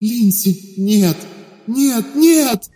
«Линси, нет! Нет, нет!»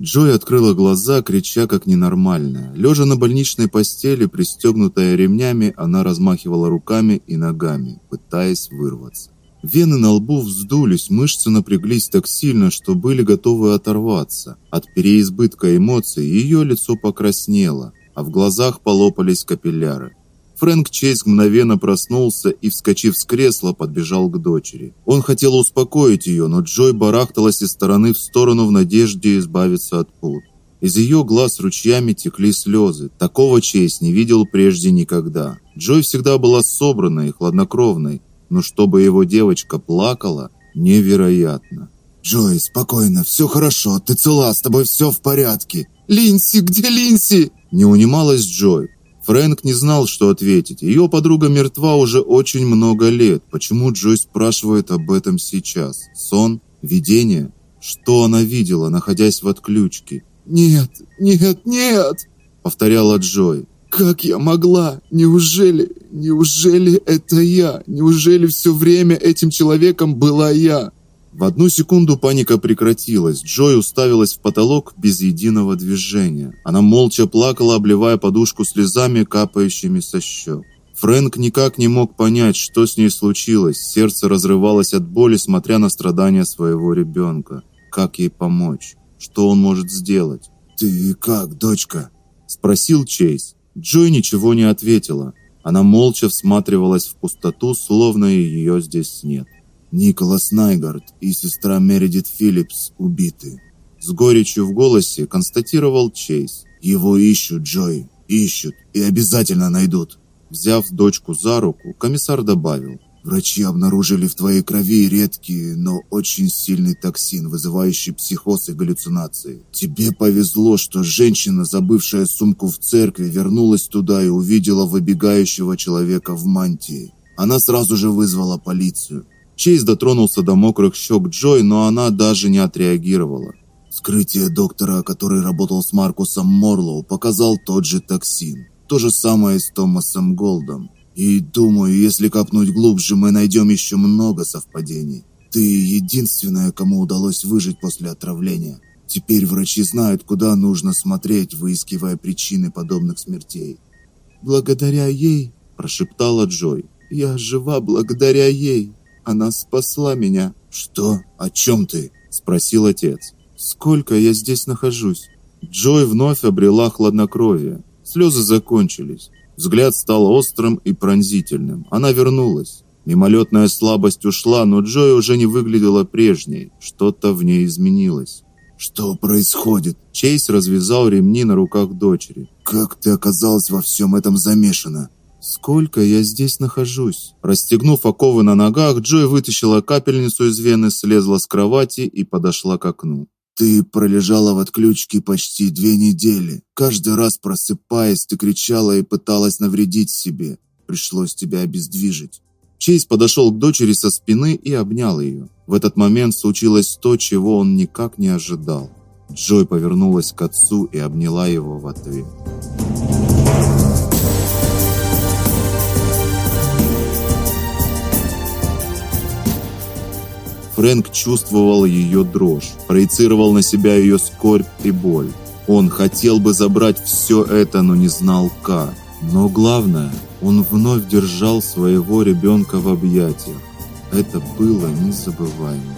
Джой открыла глаза, крича как ненормальная. Лежа на больничной постели, пристегнутая ремнями, она размахивала руками и ногами, пытаясь вырваться. Вены на лбу вздулись, мышцы напряглись так сильно, что были готовы оторваться. От переизбытка эмоций ее лицо покраснело, а в глазах полопались капилляры. Фрэнк Чейз мгновенно проснулся и, вскочив с кресла, подбежал к дочери. Он хотел успокоить ее, но Джой барахталась из стороны в сторону в надежде избавиться от пут. Из ее глаз ручьями текли слезы. Такого Чейз не видел прежде никогда. Джой всегда была собранной и хладнокровной, но чтобы его девочка плакала, невероятно. «Джой, спокойно, все хорошо, ты цела, с тобой все в порядке». «Линси, где Линси?» Не унималась Джой. Фрэнк не знал, что ответить. Ее подруга мертва уже очень много лет. Почему Джой спрашивает об этом сейчас? Сон? Видение? Что она видела, находясь в отключке? «Нет, нет, нет!» повторяла Джой. Как я могла? Неужели, неужели это я? Неужели все время этим человеком была я? В одну секунду паника прекратилась. Джой уставилась в потолок без единого движения. Она молча плакала, обливая подушку слезами, капающими со щек. Фрэнк никак не мог понять, что с ней случилось. Сердце разрывалось от боли, смотря на страдания своего ребенка. Как ей помочь? Что он может сделать? «Ты как, дочка?» – спросил Чейз. Джой ничего не ответила. Она молча всматривалась в пустоту, словно ее здесь нет. Николас Найгард и сестра Мередит Филлипс убиты. С горечью в голосе констатировал Чейз. Его ищут, Джой, ищут и обязательно найдут. Взяв дочку за руку, комиссар добавил: Врачи обнаружили в твоей крови редкий, но очень сильный токсин, вызывающий психоз и галлюцинации. Тебе повезло, что женщина, забывшая сумку в церкви, вернулась туда и увидела выбегающего человека в мантии. Она сразу же вызвала полицию. Чейз дотронулся до мокрых щек Джой, но она даже не отреагировала. Вскрытие доктора, который работал с Маркусом Морлоу, показал тот же токсин. То же самое с Томасом Голдом. И думаю, если копнуть глубже, мы найдем еще много совпадений. Ты единственная, кому удалось выжить после отравления. Теперь врачи знают, куда нужно смотреть, выискивая причины подобных смертей. Благодаря ей, прошептала Джой. Я жива благодаря ей. Она спасла меня. Что? О чем ты? спросил отец. Сколько я здесь нахожусь? Джой вновь обрела хладнокровие. Слезы закончились. Взгляд стал острым и пронзительным. Она вернулась. Мимолетная слабость ушла, но Джой уже не выглядела прежней. Что-то в ней изменилось. Что происходит? Чейз развязал ремни на руках дочери. Как ты оказалась во всем этом замешана? Сколько я здесь нахожусь? Расстегнув оковы на ногах, Джой вытащила капельницу из вены, слезла с кровати и подошла к окну. Ты пролежала в отключке почти две недели. Каждый раз просыпаясь, ты кричала и пыталась навредить себе. Пришлось тебя обездвижить. Чейз подошел к дочери со спины и обнял ее. В этот момент случилось то, чего он никак не ожидал. Джой повернулась к отцу и обняла его в ответ. Фрэнк чувствовал ее дрожь, проецировал на себя ее скорбь и боль. Он хотел бы забрать все это, но не знал как. Но главное, он вновь держал своего ребенка в объятиях. Это было незабываемо.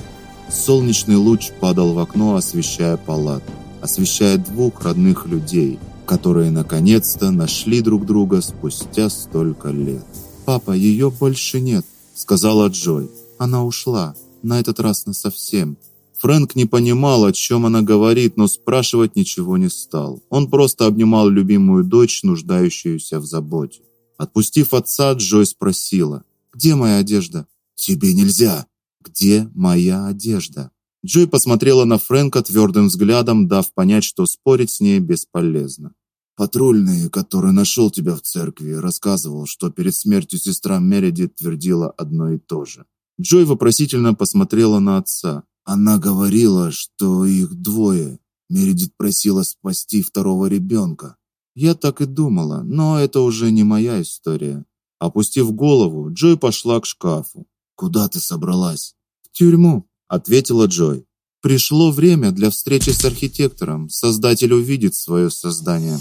Солнечный луч падал в окно, освещая палату, освещая двух родных людей, которые наконец-то нашли друг друга спустя столько лет. «Папа, ее больше нет», — сказала Джой. «Она ушла» на этот раз насовсем. Фрэнк не понимал, о чем она говорит, но спрашивать ничего не стал. Он просто обнимал любимую дочь, нуждающуюся в заботе. Отпустив отца, Джой спросила: "Где моя одежда?" "Тебе нельзя". "Где моя одежда?" Джой посмотрела на Фрэнка твердым взглядом, дав понять, что спорить с ней бесполезно. Патрульный, который нашел тебя в церкви, рассказывал, что перед смертью сестра Мередит твердила одно и то же. Джой вопросительно посмотрела на отца. Она говорила, что их двое. Мередит просила спасти второго ребенка. Я так и думала, но это уже не моя история. Опустив голову, Джой пошла к шкафу. Куда ты собралась? В тюрьму. ответила Джой. Пришло время для встречи с архитектором. Создатель увидит свое создание.